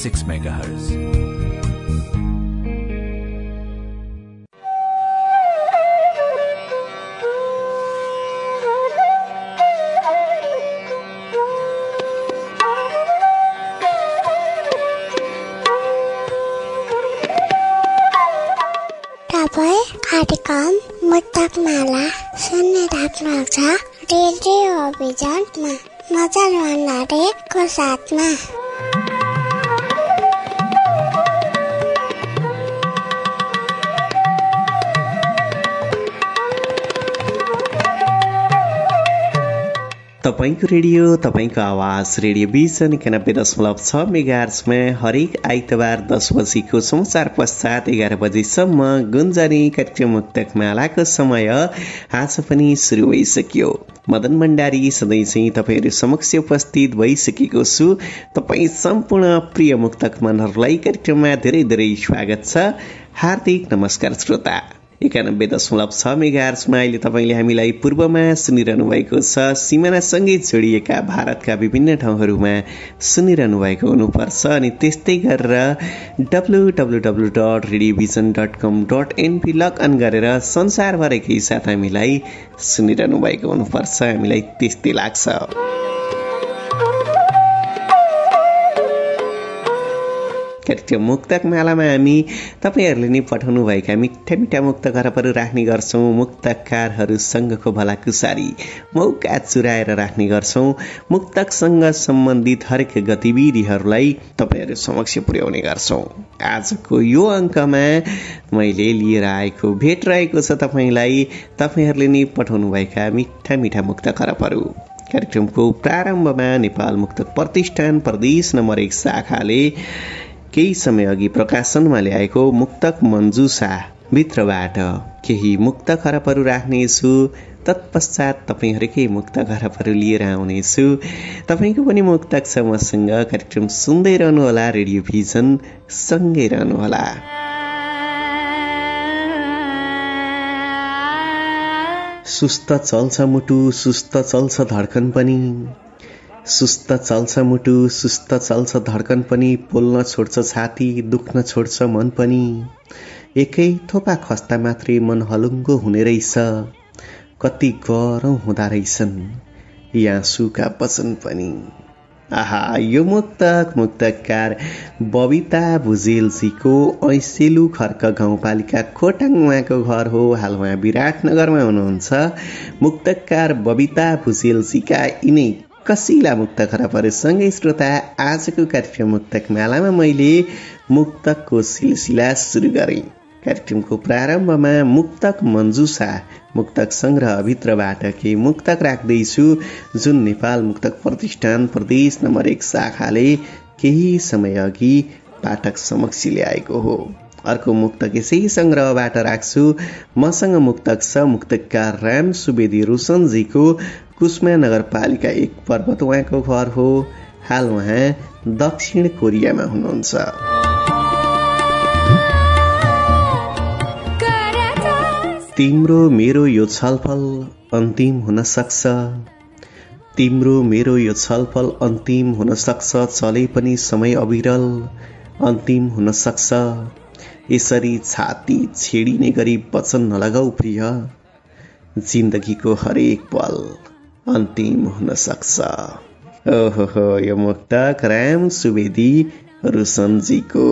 6 MHz. तपाईँको radio तपाईँको आवाज रेडियो बिजन एकानब्बे दशमलव छ मेगार्समा हरेक आइतबार दस बजीको समाचार पश्चात एघार बजीसम्म गुन्जनी कार्यक्रम मुक्तक मालाको समय आज पनि सुरु भइसक्यो। मदन भण्डारी सधैँ चाहिँ तपाईँहरू समक्ष उपस्थित भइसकेको छु। तपाईँ सम्पूर्ण प्रिय मुक्तक मनहरूलाई कार्यक्रममा धेरै धेरै स्वागत छ। हार्दिक नमस्कार श्रोता। एकानब्बे दशमलव छ मेगार्समा अहिले तपाईँले हामीलाई पूर्वमा सुनिरहनु भएको छ। सिमानासँगै जोडिएका भारतका विभिन्न ठाउँहरूमा सुनिरहनु भएको हुनुपर्छ अनि त्यस्तै गरेर W W W dot radiovision dot com dot NP log on गरेर संसारभरकै साथ हामीलाई सुनिरहनु भएको हुनुपर्छ। हामीलाई त्यस्तै लाग्छ। कार्यक्रम मुक्तक मालामा हामी तपाईँहरूले नै पठाउनुभएका मिठा मिठा मुक्त घरपहरू राख्ने गर्छौँ। मुक्तकारहरूसँगको भलाकुसारी मौका चुराएर राख्ने गर्छौँ। मुक्तकसँग सम्बन्धित हरेक गतिविधिहरूलाई तपाईँहरू समक्ष पुर्याउने गर्छौँ। आजको यो अङ्कमा मैले लिएर आएको भेट रहेको छ तपाईँलाई। तपाईँहरूले नै पठाउनुभएका मिठा मिठा मुक्त खरबहरू कार्यक्रमको प्रारम्भमा नेपाल मुक्त प्रतिष्ठान प्रदेश नम्बर एक शाखाले केही समय अघि प्रकाशनमा ल्याएको मुक्तक मन्जुसा भित्रबाट। केही मुक्त खरबहरू राख्नेछु तत्पश्चात तपाईँहरूकै मुक्त खरबहरू लिएर आउनेछु। तपाईँको पनि मुक्तक छ मसँग कार्यक्रम सुन्दै रहनुहोला रेडियो भिजन सँगै रहनुहोला। सुस्त चल्छ मुटु सुस्त चल्छ धड्कन पनि। सुस्त चल्छ मुटु सुस्त चल्छ धड्कन पनि पोल्न छोड्छ छाती दुख्न छोड्छ मन पनि। एकै थोपा खस्ता मात्रै मन हलुङ्गो हुने रहेछ। कति गरौँ हुँदा रहेछन् याँसुका वचन पनि। आहा यो मुक्तक मुक्तकार बबिता भुजेलजीको ऐसेलु खर्क गाउँपालिका खोटाङ उहाँको घर हो। हाल उहाँ विराटनगरमा हुनुहुन्छ। मुक्तकार बबिता भुजेलजीका यिनै कसिला मुक्त खराबहरूसँगै श्रोता आजको कार्यक्रम मुक्तक मालामा मैले मुक्तकको सिलसिला सुरु गरेँ। कार्यक्रमको प्रारम्भमा मुक्तक मन्जुसा मुक्तक सङ्ग्रहभित्रबाट केही मुक्तक राख्दैछु जुन नेपाल मुक्तक प्रतिष्ठान प्रदेश नम्बर एक शाखाले केही समय अघि पाठक समक्ष ल्याएको हो। अर्को मुक्तक यसै सङ्ग्रहबाट राख्छु। मसँग मुक्तक छ मुक्तकार राम सुवेदी रोशनजीको कुस्मा नगरपालिका एक पर्वत उहाँको घर हो। हाल उहाँ दक्षिण कोरियामा हुनुहुन्छ। तिम्रो मेरो यो छलफल अन्तिम हुन सक्छ। तिम्रो मेरो यो छलफल अन्तिम हुन सक्छ। चले पनि समय अविरल अन्तिम हुन सक्छ। यसरी छाती छेडिने गरी वचन नलगाऊ प्रिय। जिन्दगीको हरेक पल अन्तिम हुन सक्छ। ओहो यो मुक्तक राम सुवेदी रुसनजीको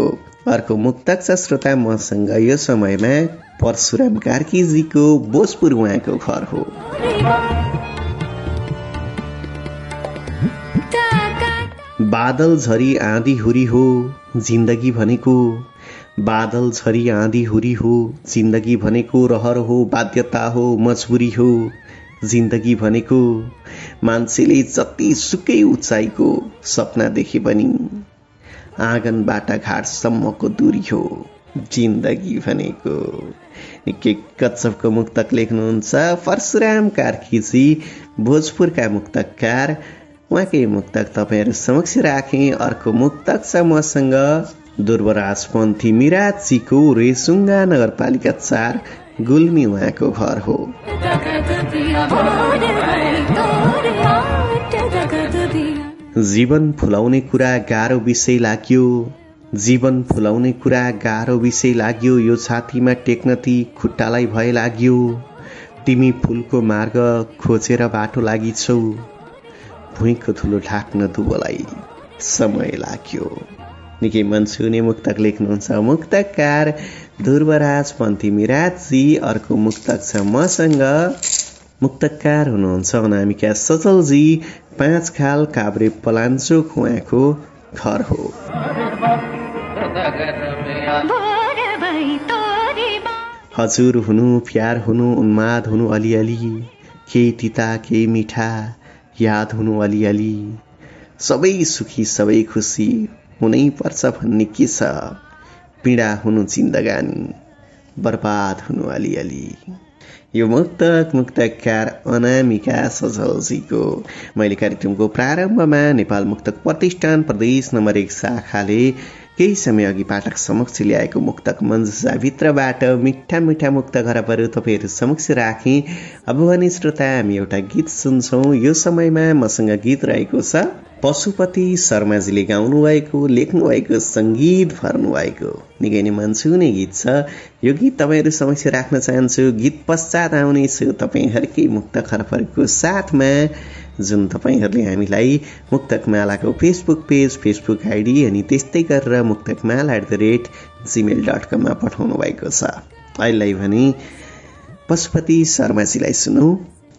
अर्को मुक्तक छ श्रोता मसँग यो समयमा परशुराम कार्कीजीको बोसपुर उहाँको घर हो। बादल झरी आँधी हुरी हो जिन्दगी भनेको बादल झरी आँधी हुरी हो जिन्दगी भनेको रहर हो बाध्यता हो मजबुरी हो। जिन्दगी भनेको मान्छेले जति सुकै उचाइको सपना देखे पनि आँगनबाट घाटसम्मको दूरी हो जिन्दगी भनेको। निकै कच्छपको मुक्तक लेख्नुहुन्छ परशुराम कार्कीजी भोजपुरका मुक्तकार उहाँकै मुक्तक तपाईँहरू समक्ष राखेँ। अर्को मुक्तक छ मसँग दुर्वराज पन्थी मिराजीको रेसुङ्गा नगरपालिका चार। गुल्मी उहाँको घर हो। जीवन फुलाउने कुरा गाह्रो विषय लाग्यो। जीवन फुलाउने कुरा गाह्रो विषय लाग्यो। यो छातीमा टेक्न ती खुट्टालाई भए लाग्यो। तिमी फुलको मार्ग खोजेर बाटो लागिछौ। भुइँको धुलो ढाक्न दुबोलाई समय लाग्यो। निकै मन छुने मुक्तक लेख्नुहुन्छ मुक्तकार। ध्रुवराज पन्थी मिराजी अर्को मुक्तक छ। मसँग मुक्तकार हुनुहुन्छ। अनामिका सचलजी पाँच खाल काभ्रे पलाञ्चोक उहाँको घर हो। हजुर हुनु प्यार हुनु उन्माद हुनु अलिअलि। केही तिता केही मिठा याद हुनु अलिअलि। सबै सुखी सबै खुसी हुनै पर्छ भन्ने के छ? पीडा हुनु जिन्दगानी बर्बाद हुनु अलिअलि। यो मुक्तक मुक्तकार अनामिका सजलजीको मैले कार्यक्रमको प्रारम्भमा नेपाल मुक्तक प्रतिष्ठान प्रदेश नम्बर एक शाखाले केही समय अघि पाठक समक्ष ल्याएको मुक्तक मन्जुसाभित्रबाट मिठा मिठा मुक्त घरहरू तपाईँहरू समक्ष राखेँ। अब भने श्रोता हामी एउटा गीत सुन्छौँ। यो समयमा मसँग गीत रहेको छ। पशुपति शर्माजीले गाउनु भएको लेख्नु भएको सङ्गीत भर्नु भएको निकै नै मन छुने गीत छ। यो गीत तपाईँहरू समक्ष राख्न चाहन्छु। गीत पश्चात आउनेछु। तपाईँहरूकै मुक्त खरफहरूको साथमा जुन तपाईँहरूले हामीलाई मुक्तकमालाको फेसबुक पेज फेसबुक आइडी अनि त्यस्तै गरेर Muktakmala at the rate Gmail dot कममा पठाउनु भएको छ। अहिले भने पशुपति शर्माजीलाई सुनौ।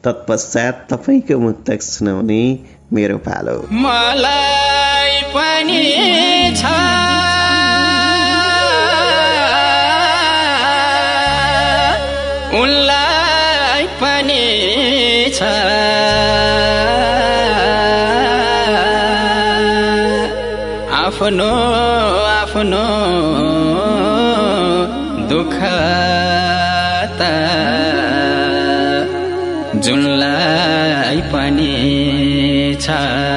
तत्पश्चात तपाईँको मुक्तक सुनाउने मेरो पालो। मलाई पनि छ। उनलाई पनि छ। आफ्नो आफ्नो छ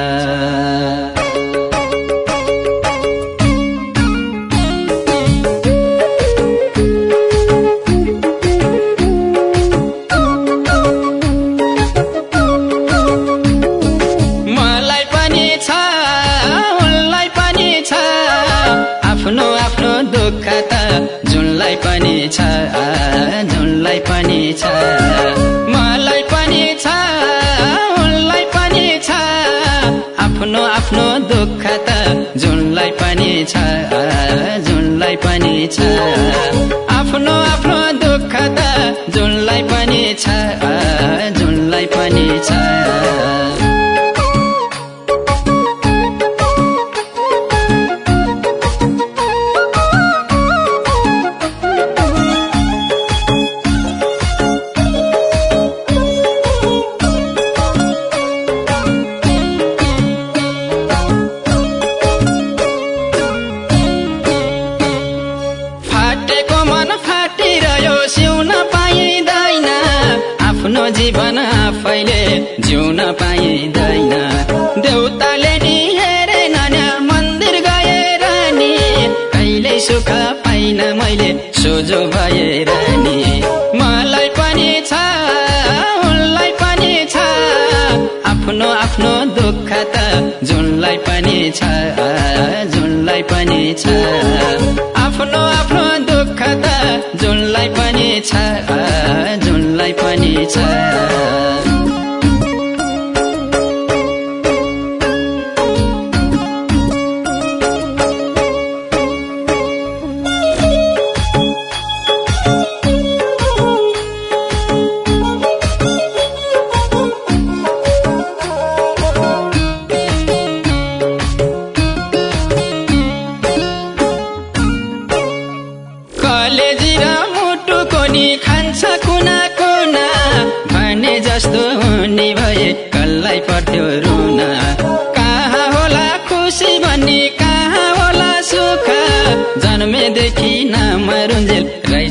छ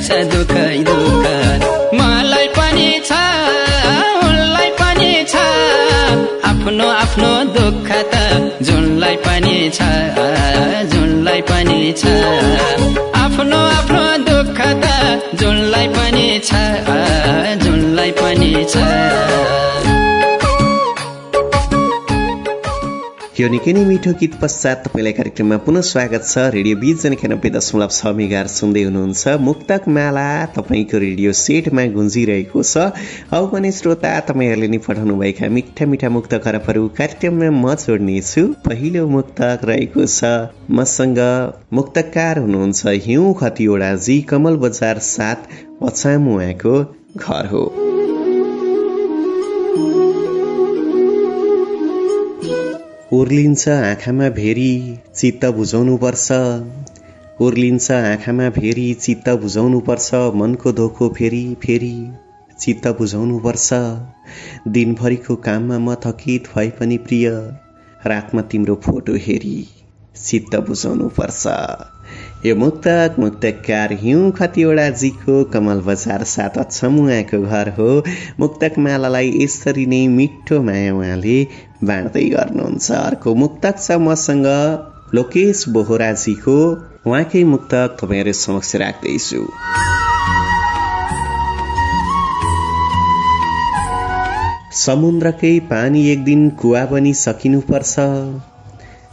छ उनलाई निकै नै मिठो गीत पश्चात तपाईँलाई कार्यक्रममा पुनः स्वागत छ। रेडियो बिच एकानब्बे दशमलव छ मेगार सुन्दै हुनुहुन्छ मुक्तक माला। तपाईँको रेडियो सेटमा गुन्जिरहेको छ। अब पनि श्रोता तपाईँहरूले नि पठाउनुभएका मिठा मिठा मुक्त खरबहरू कार्यक्रममा म जोड्नेछु। पहिलो मुक्तक रहेको छ मसँग मुक्तकार हुनुहुन्छ हिउँ खतिवडा जी कमल बजार साथ अछामुवाको घर हो। उर्लिन्छ आँखामा भेरी चित्त बुझाउनुपर्छ उर्लिन्छ आँखामा भेरी चित्त बुझाउनुपर्छ मनको धोको फेरि फेरि चित्त बुझाउनुपर्छ दिनभरिको काममा म थकित भए पनि प्रिय। रातमा तिम्रो फोटो हेरी चित्त बुझाउनुपर्छ यो मुक्तक मुक्तकार हिउँ खतिवडाजीको कमल बजार सात अछमुवाको घर हो। मुक्तक मालालाई यसरी नै मिठो माया उहाँले बाँड्दै गर्नुहुन्छ। अर्को मुक्तक छ मसँग लोकेश बोहराजीको उहाँकै मुक्तक तपाईँहरू समक्ष राख्दैछु। समुद्रकै पानी एक दिन कुवा पनि सकिनुपर्छ।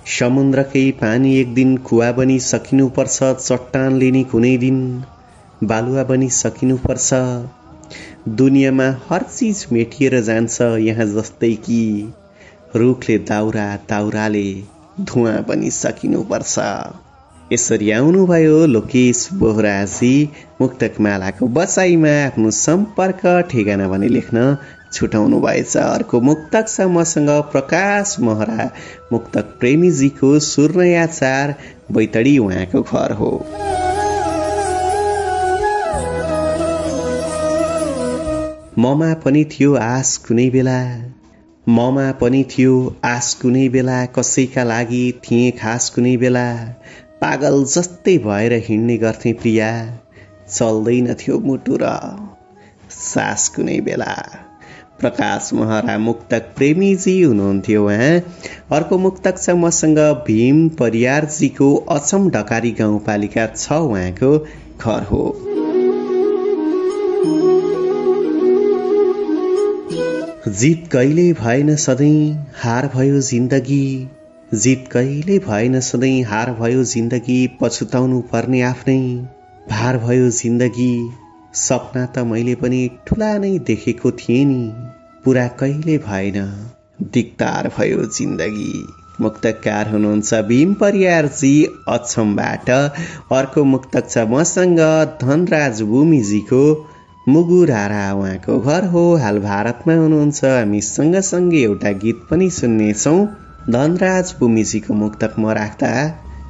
समुद्रकै पानी एक दिन कुवा बनी सकिनुपर्छ चट्टान लिने कुनै दिन बालुवा बनी सकिनुपर्छ। दुनियाँमा हर चिज मेटिएर जान्छ यहाँ जस्तै कि रुखले दाउरा दाउराले धुवा पनि सकिनुपर्छ। यसरी आउनुभयो लोकेश बोहराजी मुक्तक मालाको बसाइमा आफ्नो सम्पर्क ठेगाना भने लेख्न छुटाउनु भएछ। अर्को मुक्तक छ मसँग प्रकाश महरा। मुक्तक प्रेमीजीको सुर्नयाचार बैतडी उहाँको घर हो। ममा पनि थियो आश कुनै बेला। ममा पनि थियो आश कुनै बेला। कसैका लागि थिए खास कुनै बेला। पागल जस्तै भएर हिँड्ने गर्थे प्रिया। चल्दैनथ्यो मुटु र सास कुनै बेला। प्रकाश महरा मुक्तक प्रेमीजी हुनुहुन्थ्यो उहाँ अर्को मुक्तक छ मसँग भीम परियारजीको अचम ढकारी गाउँपालिका छ उहाँको घर हो। जित कहिले भएन सधैँ हार भयो जिन्दगी। जित कहिले भएन सधैँ हार भयो जिन्दगी पछुताउनु पर्ने आफ्नै भार भयो जिन्दगी। सपना त मैले पनि ठुला नै देखेको थिएँ नि। पुरा कहिले भएन? दिक्तार भयो जिन्दगी। मुक्तकार हुनुहुन्छ भीम परियारजी अछमबाट। अर्को मुक्तक छ मसँग धनराज भूमिजीको। मुगुरारा उहाँको घर हो। हाल भारतमा हुनुहुन्छ। हामी सँगसँगै एउटा गीत पनि सुन्नेछौँ। धनराज भूमिजीको मुक्तक म राख्दा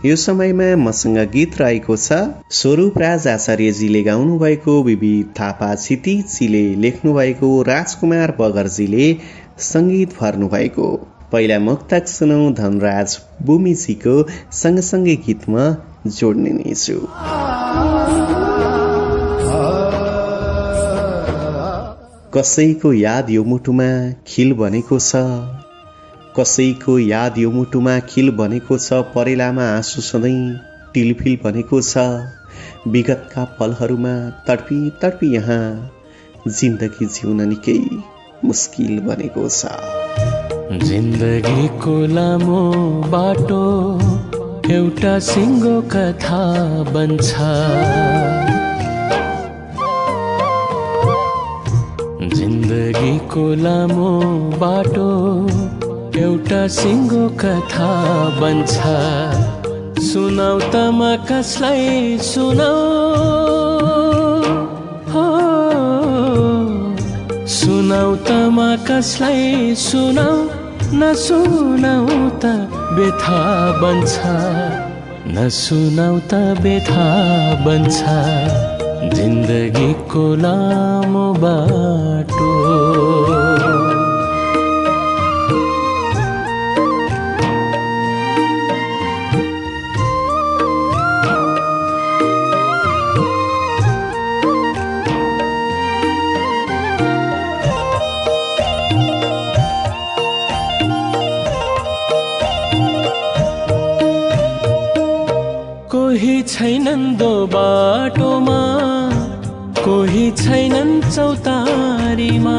यो समयमा मसँग गीत रहेको छ। स्वरूप राज आचार्यजीले गाउनु भएको बिबी थापा छितिजीले लेख्नु भएको राजकुमार बगरजीले सङ्गीत भर्नु भएको पहिला मुक्तक सुनौ धनराज भूमिजीको सँगसँगै गीतमा जोड्ने नै छु। कसैको याद यो मुटुमा खिल बनेको छ। कसैको याद यो मुटुमा खिल बनेको छ परेलामा आँसु सधैँ टिलफिल बनेको छ। विगतका पलहरूमा तडपी तडपी यहाँ जिन्दगी जिउन निकै मुस्किल बनेको छ। जिन्दगीको लामो बाटो एउटा सिङ्गो कथा बन्छ। जिन्दगीको लामो बाटो एउटा सिङ्गो कथा बन्छ। सुनाउ त म कसलाई सुनाउ? सुनाउ त म कसलाई सुनाउ? नसुनाउ त बेथा बन्छ। नसुनाउ त बेथा बन्छ। जिन्दगीको लामो बाटो। छैनन् दो बाटोमा कोही छैनन् चौतारीमा।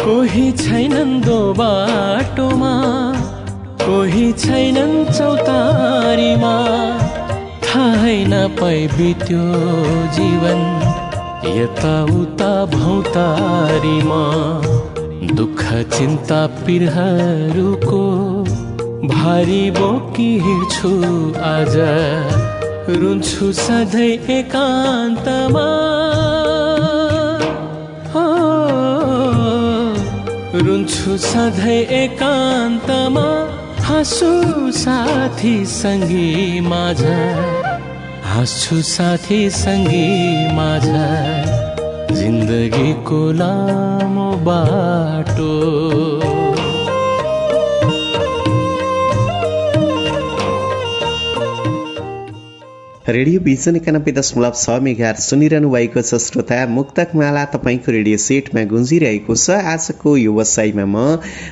कोही छैनन् दो बाटोमा कोही छैनन् चौतारीमा। थाहै नपाइ बित्यो जीवन यताउता भौतारीमा। दुःख चिन्ता पिरहरूको भारी बोकी हिँड्छु आज रुन्छु सधैँ एकान्तमा। रुन्छु सधैँ एकान्तमा। हाँसु साथी सङ्गी माझ हाँस्छु साथी सङ्गी माझ। जिन्दगीको लामो बाटो। रेडियो भिजन एकानब्बे दशमलव छ मेगार सुनिरहनु भएको छ श्रोता। मुक्तक माला तपाईँको रेडियो सेटमा गुन्जिरहेको छ। आजको यो वसाइमा म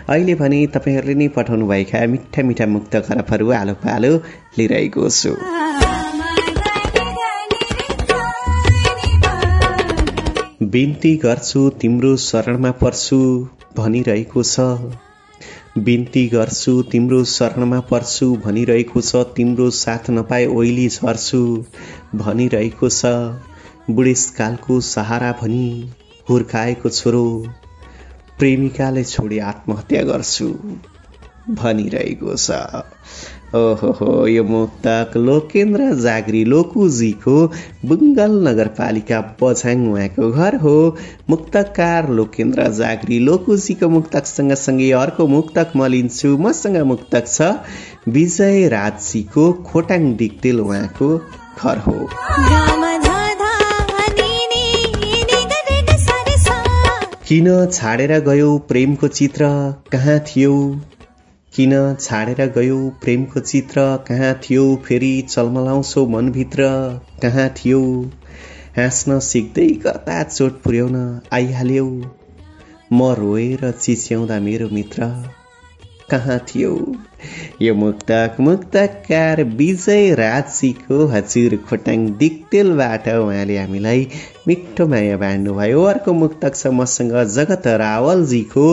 अहिले भने तपाईँहरूले नै पठाउनु भएका मिठा मिठा मुक्त खरबहरू आलो पालो लिइरहेको छु। बिन्ती गर्छु तिम्रो शरणमा पर्छु भनिरहेको छ। बिन्ती गर्छु तिम्रो शरणमा पर्छु भनिरहेको छ तिम्रो साथ नपाए ओइली झर्छु भनिरहेको छ। बुढेसकालको सहारा भनी हुर्काएको छोरो प्रेमिकाले छोडी आत्महत्या गर्छु भनिरहेको छ। ओहो यो मुक्तक लोकेन्द्र जागरी लोकुजीको बुङ्गल नगरपालिका बझाङ उहाँको घर हो। मुक्तकार लोकेन्द्र जागरी लोकुजीको मुक्तक सँगसँगै अर्को मुक्तक म लिन्छु मसँग मुक्तक छ। विजय राजजीको खोटाङ डिक्तेल उहाँको घर हो। किन छाडेर गयो प्रेमको चित्र? कहाँ थियो? किन छाडेर गयो प्रेमको चित्र? कहाँ थियो फेरि चलमलाउँछौ मनभित्र? कहाँ थियो? हाँस्न सिक्दै गर्दा चोट पुर्याउन आइहाल्यौ। म रोएर चिच्याउँदा मेरो मित्र कहाँ थियो? यो मुक्तक मुक्तकार विजय राजजीको हजुर खोटाङ दिक्तेलबाट उहाँले हामीलाई मिठो माया बाँड्नुभयो। अर्को मुक्तक छ मसँग जगत रावलजीको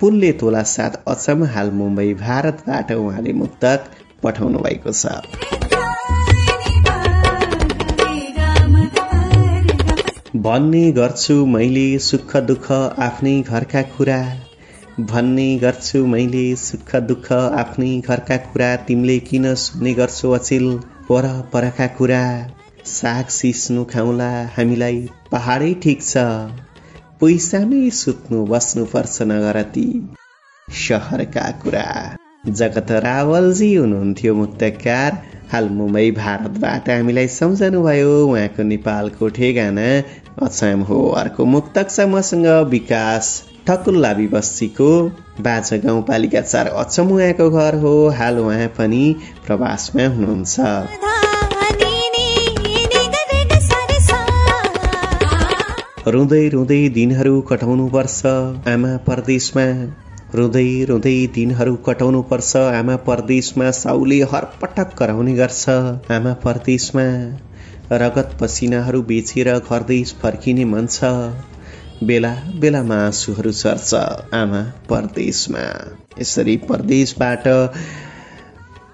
पुल्ले तोला साथ अचम हाल मुम्बई भारतबाट उहाँले मुक्तक पठाउनु भएको छ। भन्ने गर्छु मैले सुख दुःख आफ्नै घरका कुरा। भन्ने गर्छु मैले सुख दुःख आफ्नै घरका कुरा। तिमीले किन सुन्ने गर्छौ अचेल परका कुरा? साग सिस्नु खाउला हामीलाई पहाडै ठिक छ। पैसामै सुत्नु बस्नुपर्छ नगरती। सहरका कुरा। जगत रावलजी हुनुहुन्थ्यो मुक्तकार हाल मुम्बई भारतबाट हामीलाई सम्झनु भयो उहाँको नेपालको ठेगाना अछाम हो। अर्को मुक्तक छ मसँग विकास। ठकुल्लाबी बस्तीको बाजा गाउँपालिका चार अचम उहाँको घर हो। हाल उहाँ पनि प्रवासमा हुनुहुन्छ। रुँदै रुँदै दिनहरू कटाउनु पर्छ आमा परदेशमा। रुँदै रुँदै दिनहरू कटाउनु पर्छ आमा परदेशमा साउले हरपटक कराउने गर्छ आमा परदेशमा। रगत पसिनाहरू बेचेर घर देश फर्किने मन छ बेला बेलामा आँसुहरू सर्छ आमा परदेशमा। यसरी परदेशबाट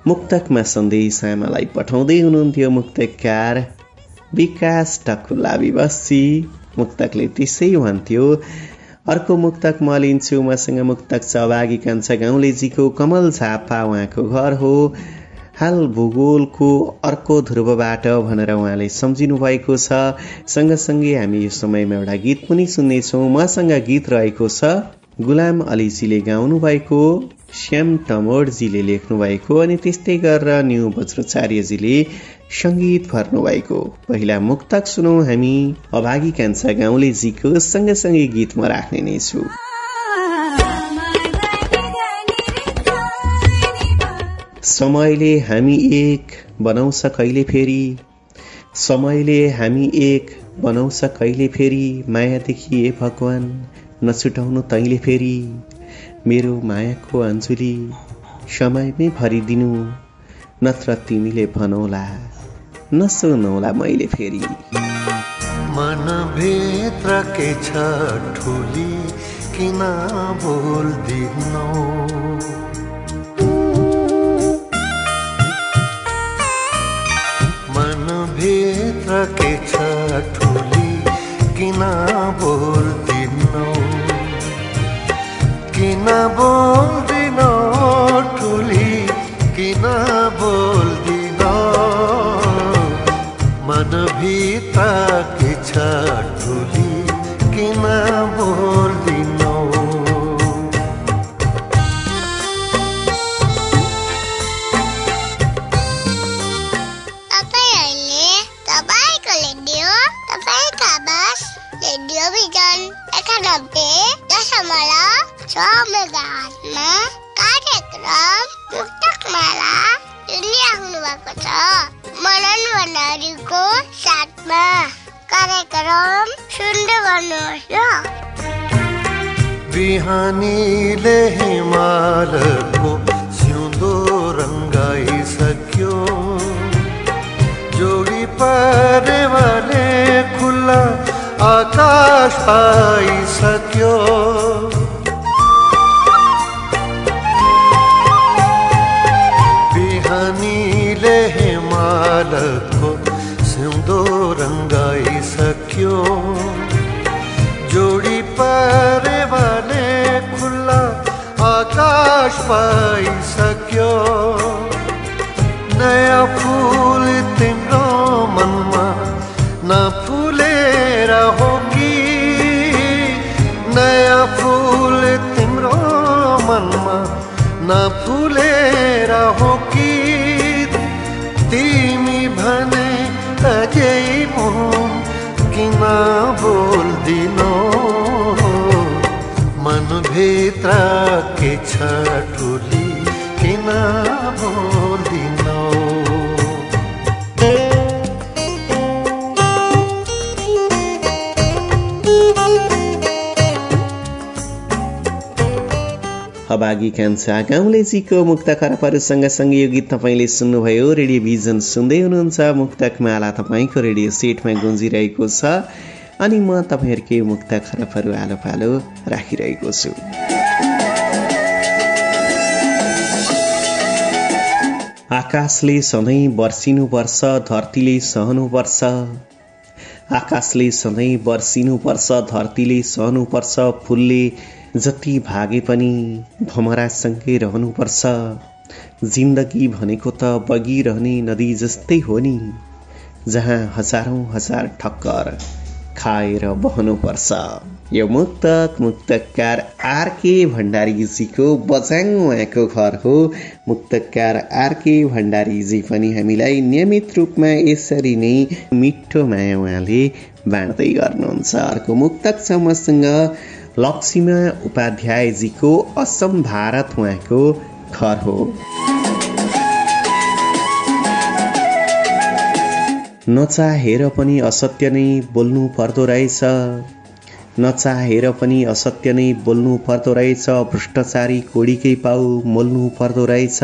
मुक्तकमा सन्देश आमालाई पठाउँदै हुनुहुन्थ्यो मुक्तकार। विकास टकुला विवशी मुक्तकले त्यसै भन्थ्यो अर्को मुक्तक म लिन्छु मसँग मुक्तक छ अभागी कान्छा गाउँलेजीको कमल झापा उहाँको घर हो। हाल भूगोलको अर्को ध्रुवबाट भनेर उहाँले सम्झिनु भएको छ। सँगसँगै हामी यो समयमा एउटा गीत पनि सुन्नेछौँ। मसँग गीत रहेको छ। गुलाम अलीजीले गाउनु भएको श्याम टमोडजीले लेख्नु भएको अनि त्यस्तै गरेर न्यु वज्राचार्यजीले सङ्गीत भर्नुभएको। पहिला मुक्तक सुनौ हामी। अभागी कान्छा गाउँलेजीको सँगसँगै गीत म राख्ने नै छु। समयले हामी एक बनाउँछ कहिले फेरि? समयले हामी एक बनाउँछ कहिले फेरि? मायादेखि ए भगवान् नछुटाउनु तैँले फेरि? मेरो मायाको अञ्जुली समयमै भरिदिनु नत्र तिमीले भनौला। नसुनौला मैले फेरि। मनभित्र के छ ठुली किन बोल्दिनौ? मनभित्र के छ ठुली किन बोल्दिनौ? किन बोल्दिनौ ठुली किन मनभित्र के छ ठुली किन बोल्दिनौ? तपाईँहरूले तपाईँको रेडियो तपाईँका आवाज रेडियो भिजन एकानब्बे दशमलव छ मेगाहर्जमा कार्यक्रम मुक्तक माला सुनिराख्नु भएको छ। मनन भण्डारीको साथमा कार्यक्रम सुन्दै गर्नुहोस् ल बिहानीले हिमालको सिउँदो रङ्गाइसक्यो जोडी परेवाले खुल्ला आकाश पाइसक्यो आकाश पाइसक्यो नयाँ फुल तिम्रो मनमा नफुलेर हो कि? नयाँ फुल तिम्रो मनमा नफुलेर हो कि? तिमी भने अझै मुन किन बोल्दिनौ। मनभित्र ठुली किन बोल्दिनौ अभागी कान्छा गाउँलेजीको मुक्त खराबहरूसँग सँगै यो गीत तपाईँले सुन्नुभयो। रेडियो भिजन सुन्दै हुनुहुन्छ मुक्तक माला तपाईँको रेडियो सेटमा गुन्जिरहेको छ। अनि म तपाईँहरूकै मुक्त खराबहरू आलो पालो राखिरहेको छु। आकाशले सधैँ वर्षिनुपर्छ धरतीले सहनुपर्छ। आकाशले सधैँ वर्षिनुपर्छ धरतीले सहनुपर्छ फुलले जति भागे पनि भमरासँगै रहनुपर्छ। जिन्दगी भनेको त बगिरहने नदी जस्तै हो नि जहाँ हजारौँ हजार ठक्कर खाएर बहनुपर्छ। यो मुक्तक मुक्तकार आरके भण्डारीजीको बजाङ उहाँको घर हो। मुक्तकार आरके भण्डारीजी पनि हामीलाई नियमित रूपमा यसरी नै मिठो माया उहाँले बाँड्दै गर्नुहुन्छ। अर्को मुक्तक छ मसँग लक्ष्मीमा उपाध्यायजीको असम भारत उहाँको घर हो। नचाहेर पनि असत्य नै बोल्नु पर्दो रहेछ। नचाहेर पनि असत्य नै बोल्नु पर्दो रहेछ भ्रष्टाचारी कोडीकै पाउ मोल्नु पर्दो रहेछ।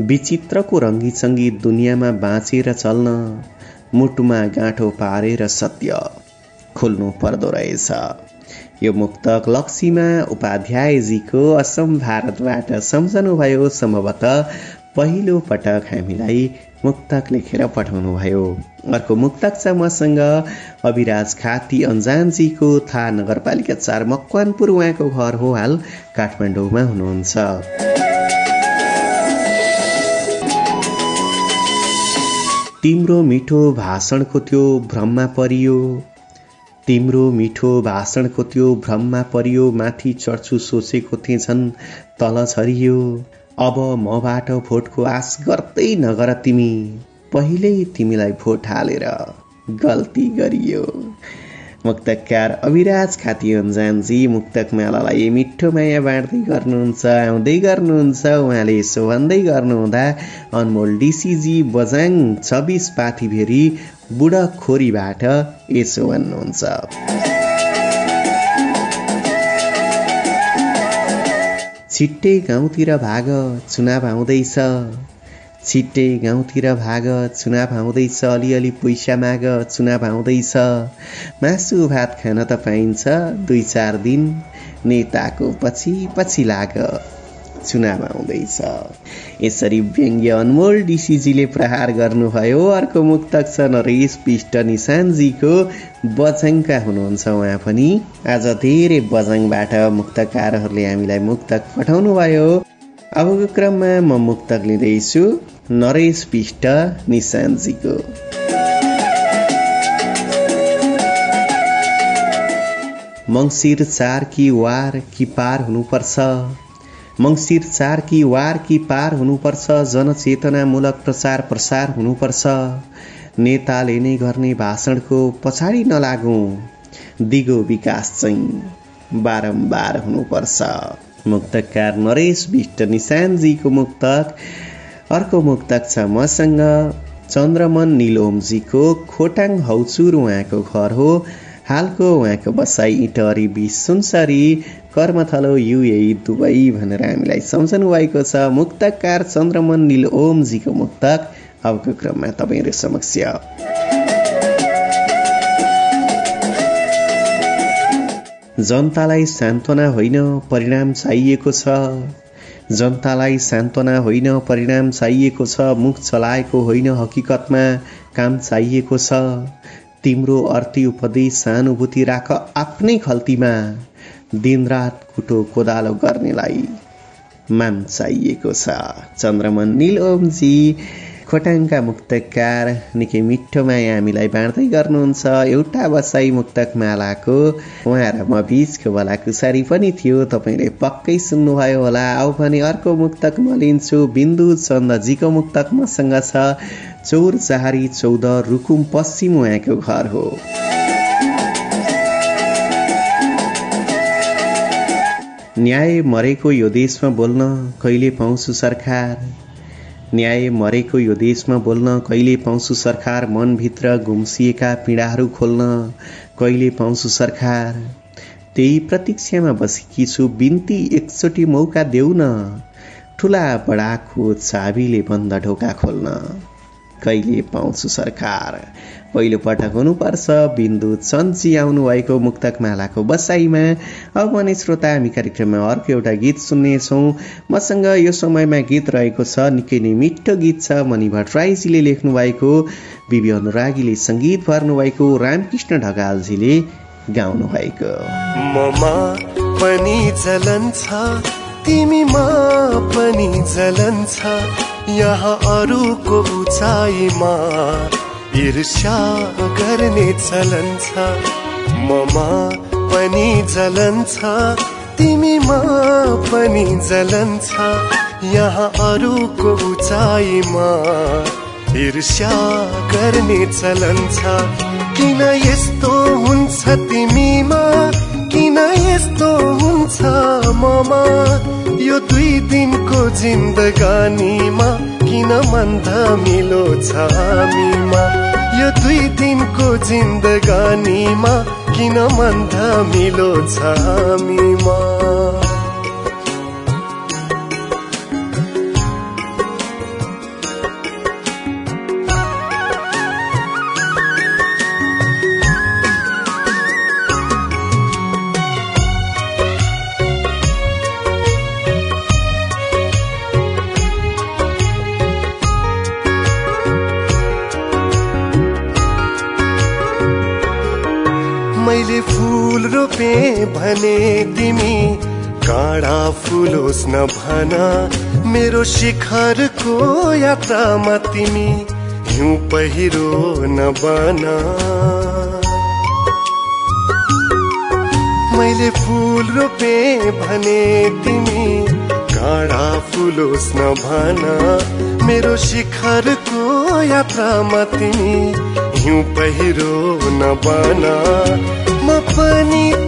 विचित्रको रङ्गीचङ्गी दुनियाँमा बाँचेर चल्न मुटुमा गाँठो पारेर सत्य खोल्नु पर्दो रहेछ। यो मुक्तक लक्ष्मीमा उपाध्यायजीको असम भारतबाट सम्झनुभयो सम्भवतः पहिलो पटक हामीलाई मुक्तक लेखेर पठाउनु भयो। अर्को मुक्तक छ मसँग अविराज खाती अन्जानजीको थाहा नगरपालिका चार मकवानपुर उहाँको घर हो हाल काठमाडौँमा हुनुहुन्छ। तिम्रो मिठो भाषणको त्यो भ्रममा परियो तिम्रो मिठो भाषणको त्यो भ्रममा परियो माथि चढ्छु सोचेको थिएँ झन् तल झरियो। अब मबाट भोटको आश गर्दै नगर तिमी। पहिल्यै तिमीलाई भोट हालेर गल्ती गरियो। मुक्तकार अविराज मुक्तक मालालाई मिठो माया बाँड्दै गर्नुहुन्छ आउँदै गर्नुहुन्छ उहाँले यसो भन्दै गर्नुहुँदा अनमोल डिसिजी बजाङ छब्बिस पाथीभेरी बुढाखोरीबाट यसो भन्नुहुन्छ। छिट्टै गाउँतिर भाग चुनाव आउँदैछ। छिट्टै गाउँतिर भाग चुनाव आउँदैछ। अलिअलि पैसा माग चुनाव आउँदैछ। मासु भात खान त पाइन्छ। दुई चार दिन। नेताको पछि पछि लाग। चुनाव आउँदैछ। यसरी व्यङ्ग्य अनमोल डिसिजीले प्रहार गर्नुभयो। अर्को मुक्तक छ नरेश पिष्ट निशानजीको बजाङका हुनुहुन्छ उहाँ पनि। आज धेरै बजाङबाट मुक्तकारहरूले हामीलाई मुक्तक पठाउनु भयो अबको क्रममा म मुक्तक लिँदैछु नरेश पिष्ट निशानजीको। मङ्सिर चार कि वार कि पार हुनुपर्छ। मङ्सिर चार कि वार कि पार हुनुपर्छ जनचेतनामूलक प्रचार प्रसार हुनुपर्छ। नेताले नै गर्ने भाषणको पछाडि नलागौँ। दिगो विकास चाहिँ बारम्बार हुनुपर्छ। मुक्तकार नरेश विष्ट निशानजीको मुक्तक। अर्को मुक्तक छ मसँग चन्द्रमन निलोमजीको खोटाङ हौचुर उहाँको घर हो। हालको उहाँको बसाई इटरी बिस सुनसरी कर्मथलो युए दुबई भनेर हामीलाई सम्झनु भएको छ। मुक्तकार चन्द्रमन निल ओमजीको मुक्तक। अबको क्रममा तपाईँहरू समक्ष। जनतालाई सान्त्वना होइन परिणाम चाहिएको छ। जनतालाई सान्त्वना होइन परिणाम चाहिएको छ। मुख चलाएको होइन हकिकतमा। काम चाहिएको छ। तिम्रो अर्थी उपदेश सहानुभूति राख आफ्नै खल्तीमा। दिनरात कुटो कोदालो गर्नेलाई मान चाहिएको छ। चन्द्रमन निल ओमजी खोटाङका मुक्तकार निकै मिठो माया हामीलाई बाँड्दै गर्नुहुन्छ। एउटा बसाई मुक्तक मालाको उहाँ र म बिचको भलाकुसारी पनि थियो। तपाईँले पक्कै सुन्नुभयो होला। आऊ भने अर्को मुक्तक म लिन्छु। बिन्दु चन्दजीको मुक्तक मसँग छ। चौर चाहारी चौध रुकुम पश्चिम उहाँको घर हो। न्याय मरेको यो देशमा बोल्न कहिले पाउँछु सरकार? न्याय मरेको यो देशमा बोल्न कहिले पाउँछु सरकार मनभित्र गुम्सिएका पीडाहरू खोल्न कहिले पाउँछु सरकार? त्यही प्रतीक्षामा बसेकी छु बिन्ती एकचोटि मौका देऊ न ठुला बडाको चाबीले बन्द ढोका खोल्न कहिले पाउँछु सरकार? पहिलो पटक हुनुपर्छ। बिन्दु चन्ची आउनु भएको मुक्तक मालाको बसाइमा। अब भने श्रोता हामी कार्यक्रममा अर्को एउटा गीत सुन्नेछौँ। मसँग यो समयमा गीत रहेको छ निकै नै मिठो गीत छ। मणि लेख्नु भएको बिबी अनुरागीले सङ्गीत भर्नु भएको रामकृष्ण ढकालजीले गाउनु भएको पनि छ तिमीमा पनि जलन छ। यहाँ अरूको उचाइमा ईर्ष्या गर्ने चलन छ ममा पनि जलन छ तिमीमा पनि जलन छ यहाँ अरूको उचाइमा ईर्ष्या गर्ने चलन छ किन यस्तो हुन्छ तिमीमा किन यस्तो हुन्छ ममा यो दुई दिनको जिन्दगानीमा किन मन्दा मिलो छ हामीमा? यो दुई दिनको जिन्दगानीमा किन मन्दा मिलो छ हामीमा? भने तिमी काँडा फुलोस् न भन। मेरो शिखरको यात्रामा तिमी हिउँ पहिरो न बन। मैले फुल रोपे भने तिमी काँडा फुलोस् न भन। मेरो शिखरको यात्रामा तिमी हिउँ पहिरो न बना। म पनि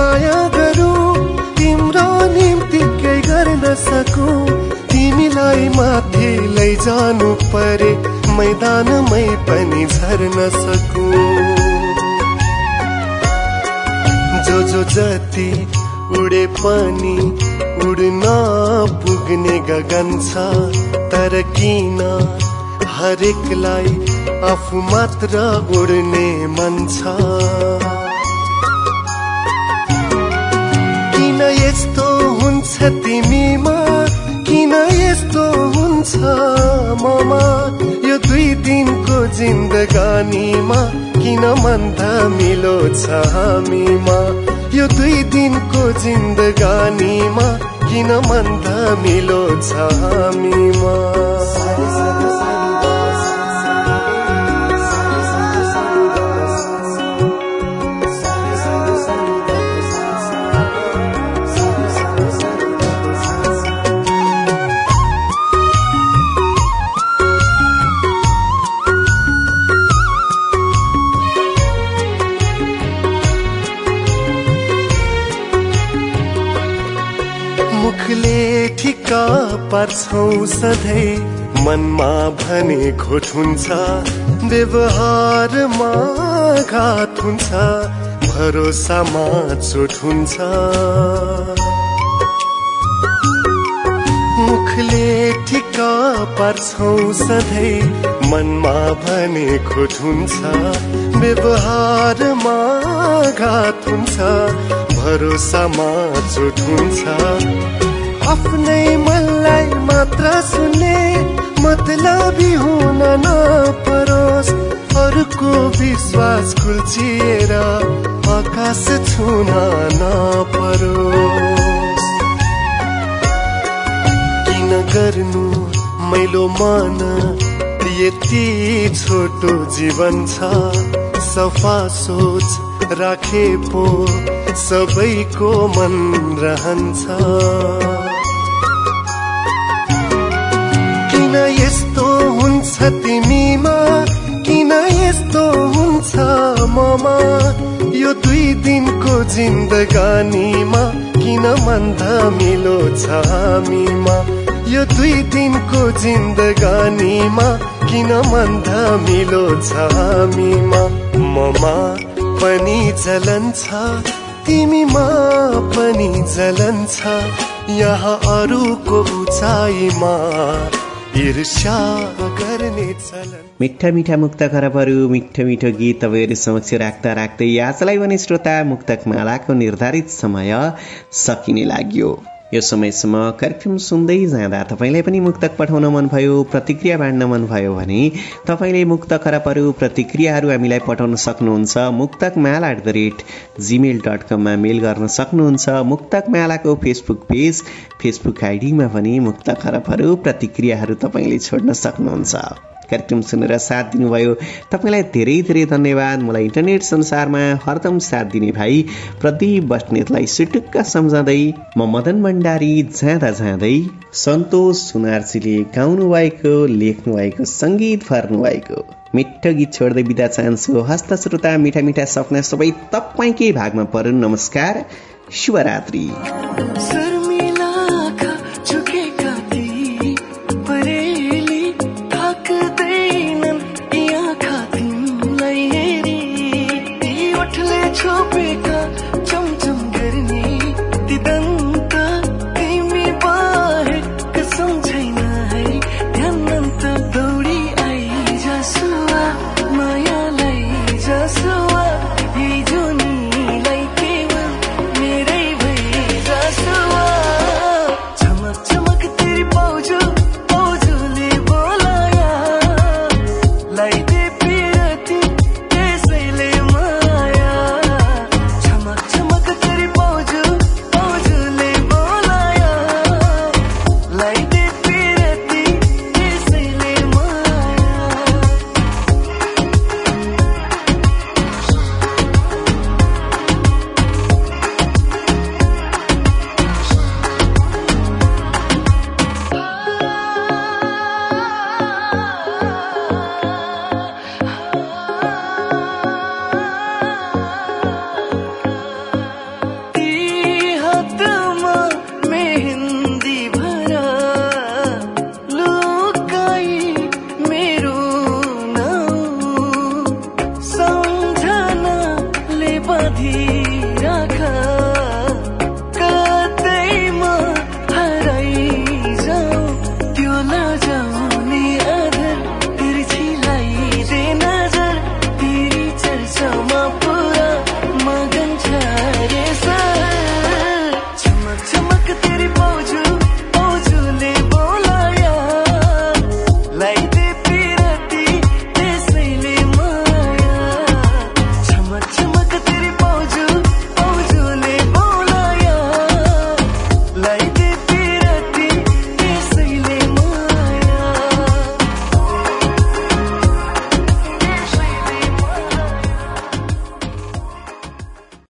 माया गरौँ तिम्रो निम्ति केही गर्न सकु? तिमीलाई माथि लैजानु परे मैदानमै पनि झर्न सकु। जो जो जति उडे पनि उड्न पुग्ने गगन छ तर किन हरेकलाई आफू मात्र उड्ने मन छ? किन यस्तो हुन्छ तिमीमा? किन यस्तो हुन्छ ममा? यो दुई दिनको जिन्दगानीमा किन मन मिलो छ हामीमा? यो दुई दिनको जिन्दगानीमा किन मन मिलो छ हामीमा? पार्छौ सधैँ मनमा भने खोट हुन्छ व्यवहारमा घात हुन्छ भरोसामा चोट हुन्छ। मुखले ठिक्का पार्छौ सधैँ मनमा भने खोट हुन्छ व्यवहारमा घात हुन्छ भरोसामा चोट हुन्छ। आफ्नै मनलाई मात्र सुन्ने मतलबी हुन नपरोस् अरूको विश्वास खुल्चिएर आकाश छुन नपरोस् किन गर्नु मैलो मन? यति छोटो जीवन छ। सफा सोच राखे पो सबैको मन रहन्छ। तिमीमा किन यस्तो हुन्छ ममा? यो दुई दिनको जिन्दगानीमा किन मन्दा मिलो छ हामीमा? यो दुई दिनको जिन्दगानीमा किन मन्दा मिलो छ हामीमा? ममा पनि जलन छ तिमीमा पनि जलन छ यहाँ अरूको उचाइमा मिठा मिठा मुक्त खरबहरू मिठो मिठो गीत तपाईँहरू समक्ष राख्दा राख्दै आजलाई भने श्रोता मुक्तक मालाको निर्धारित समय सकिने लाग्यो। यो समयसम्म कार्यक्रम सुन्दै जाँदा तपाईँलाई पनि मुक्तक पठाउन मनभयो प्रतिक्रिया बाँड्न मनभयो भने तपाईँले मुक्त खराबहरू प्रतिक्रियाहरू हामीलाई पठाउन सक्नुहुन्छ। Muktak Mala at the rate Gmail dot कममा मेल गर्न सक्नुहुन्छ। मुक्तक मालाको फेसबुक पेज फेसबुक आइडीमा पनि मुक्त खराबहरू प्रतिक्रियाहरू तपाईँले छोड्न सक्नुहुन्छ। कार्यक्रम सुनेर साथ दिनुभयो। तपाईँलाई धेरै धेरै धन्यवाद। मलाई इन्टरनेट संसारमा हरदम साथ दिने भाइ प्रदीप बस्नेतलाई सुटुक्क सम्झाउँदै म मदन भण्डारी जाँदा जाँदै सन्तोष सुनारजीले गाउनु भएको लेख्नु भएको सङ्गीत भर्नु भएको मिठो गीत छोड्दै बिदा चाहन्छु। हस्त श्रोता मिठा मिठा सपना सबै तपाईँकै भागमा परुन्। नमस्कार। शुभरात्री।